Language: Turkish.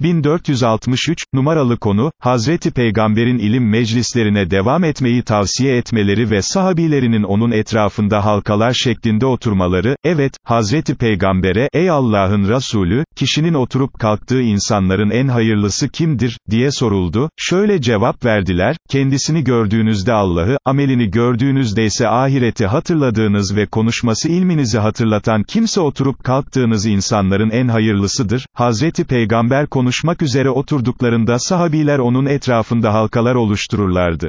1463, numaralı konu, Hazreti Peygamber'in ilim meclislerine devam etmeyi tavsiye etmeleri ve sahabilerinin onun etrafında halkalar şeklinde oturmaları, evet, Hazreti Peygamber'e, ey Allah'ın Resulü, kişinin oturup kalktığı insanların en hayırlısı kimdir, diye soruldu, şöyle cevap verdiler, kendisini gördüğünüzde Allah'ı, amelini gördüğünüzde ise ahireti hatırladığınız ve konuşması ilminizi hatırlatan kimse oturup kalktığınız insanların en hayırlısıdır, Hazreti Peygamber konuş konuşmak üzere oturduklarında sahabiler onun etrafında halkalar oluştururlardı.